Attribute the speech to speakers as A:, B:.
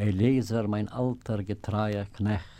A: Eliezer, mein alter, getreier Knecht,